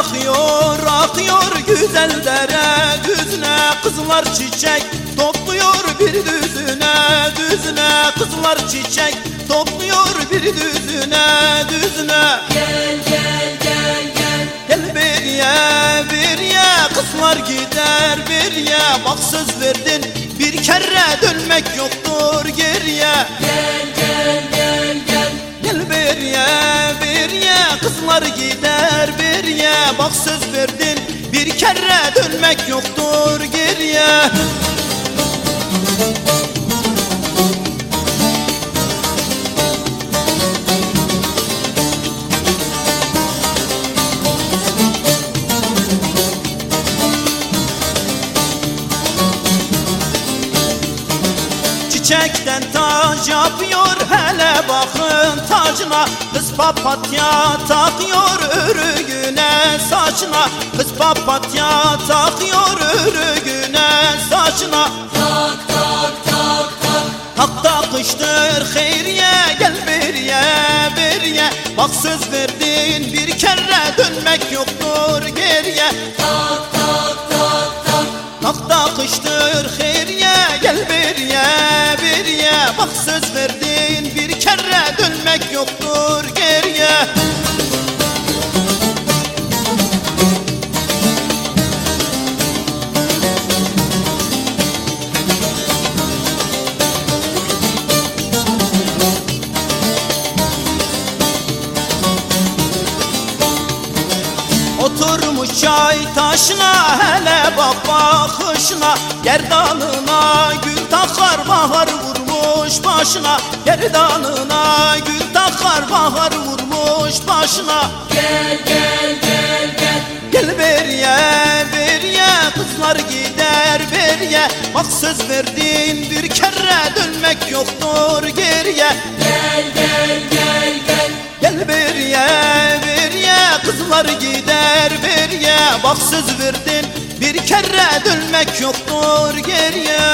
Çay yakıyor, akıyor güzel dere düzüne Kızlar çiçek topluyor bir düzüne düzüne Kızlar çiçek topluyor bir düzüne düzüne. Gel gel gel gel. Gel beriye beriye kızlar gider beriye Bak söz verdin bir kere dönmek yoktur geriye. Gel gel gel gel. Gel beriye beriye kızlar gider Bak söz verdin bir kere dönmek yoktur geriye. Çiçekten taç yapıyor hele bakın tacına Kız papatya takıyor örgüne saçına. Kız papatya takıyor örgüne saçına. Tak tak tak tak. Tak takıştır hayriye gel beriye beriye Bak söz verdin bir kere dönmek yoktur geriye tak tak tak tak. Tak takıştır hayriye gel beriye beriye Bak söz verdin çay taşına hele bak bakışına Gerdanına gül takar bahar vurmuş başına. Gerdanına gül takar bahar vurmuş başına. Gel gel gel gel. Gel beriye beriye kızlar gider beriye. Bak söz verdin bir kere dönmek yoktur geriye. Gel gel Bak söz verdin bir kere dönmek yoktur geriye